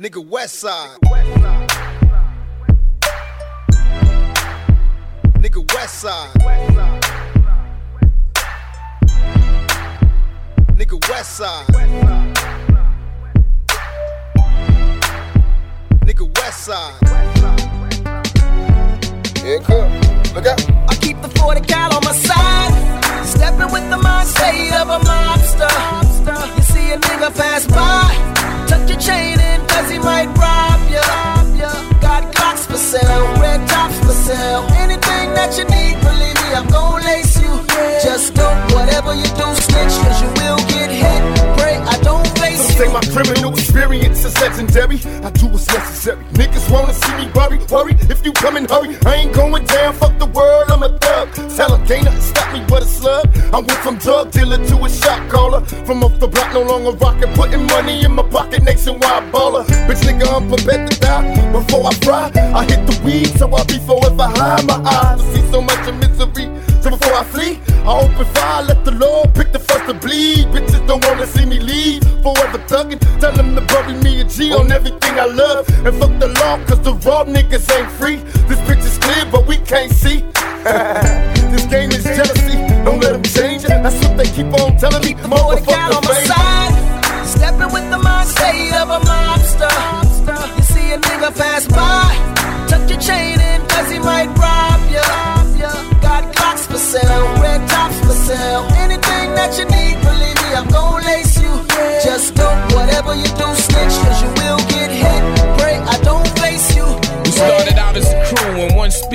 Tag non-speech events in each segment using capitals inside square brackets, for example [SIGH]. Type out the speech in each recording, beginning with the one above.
Nigga West Side. Nigga West Side. Nigga West Side. Nigga West Side. Yeah, cool. Look out. I keep the 40 cal might rob ya. Got clocks for sale, red tops for sale. Anything that you need, believe me, I'm gon' legendary. I do what's necessary. Niggas wanna see me worry, worry. If you come and hurry, I ain't going down. Fuck the world, I'm a thug. Tell 'em can't nothing stop me but a slug. I went from drug dealer to a shot caller. From off the block, no longer rockin', putting money in my pocket, nationwide baller. Bitch, nigga, I'm prepared to die. Before I fry, I hit the weed, so I'll be forever high. My eyes see so much of misery. So before I flee, I open fire, let the Lord pick the first to bleed. Bitches don't wanna see me leave. Forever thuggin', tell them to bury me a G on everything I love. And fuck the law, cause the raw niggas ain't free. This bitch is clear, but we can't see. [LAUGHS] this game is jealousy, don't let them change it. That's what they keep on telling me. Keep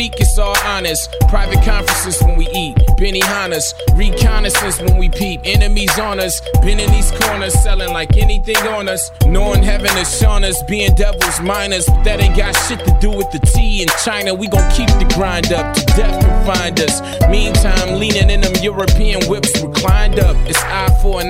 speak, it's all honest. Private conferences when we eat, Benihanas. Reconnaissance when we peep, enemies on us. Been in these corners, selling like anything on us. Knowing heaven is on us, being devils minors. That ain't got shit to do with the tea in China. We gon' keep the grind up to death can find us. Meantime, leaning in them European whips reclined up.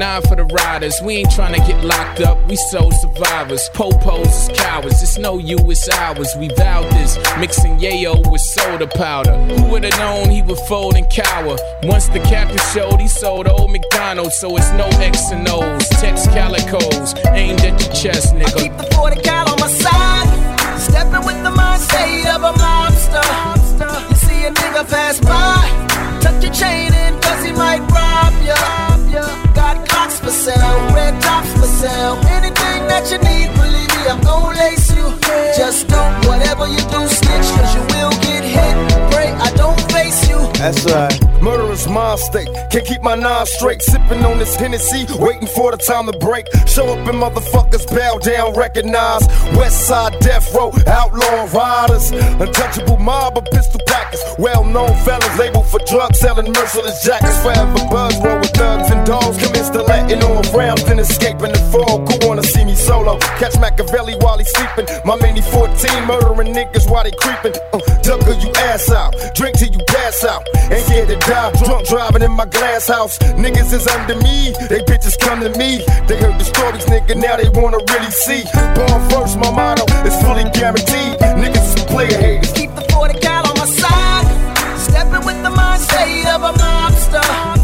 Eye for for the riders. We ain't trying to get locked up, we sole survivors. Popos is cowards, it's no you, it's ours. We vowed this, mixing yayo with soda powder. Who would've known he would fold and cower? Once the captain showed, he sold old McDonald's, so it's no X and O's. Text calicos, aimed at your chest, You. Just don't, whatever you do, snitch, cause you will get hit. Pray I don't face you. That's right. Murderous mind state. Can't keep my nine straight. Sipping on this Hennessy, waiting for the time to break. Show up and motherfuckers bow down, recognize. West side death row, outlaw riders. Untouchable mob of pistol packers. Well known fellas labeled for drug selling, merciless jackets. Forever buzz roll with thugs and dogs. Commence to letting off rounds, and escaping solo? Catch Machiavelli while he's sleeping. My mini 14 murdering niggas while they creeping. Uh, Ducker you ass out. Drink till you pass out. Ain't scared to die. Drunk driving in my glass house. Niggas is under me. They bitches come to me. They heard the stories, nigga. Now they wanna really see. Born first, my motto is fully guaranteed. Niggas is player haters. Keep the 40 cal on my side. Stepping with the mind mindset of a mobster.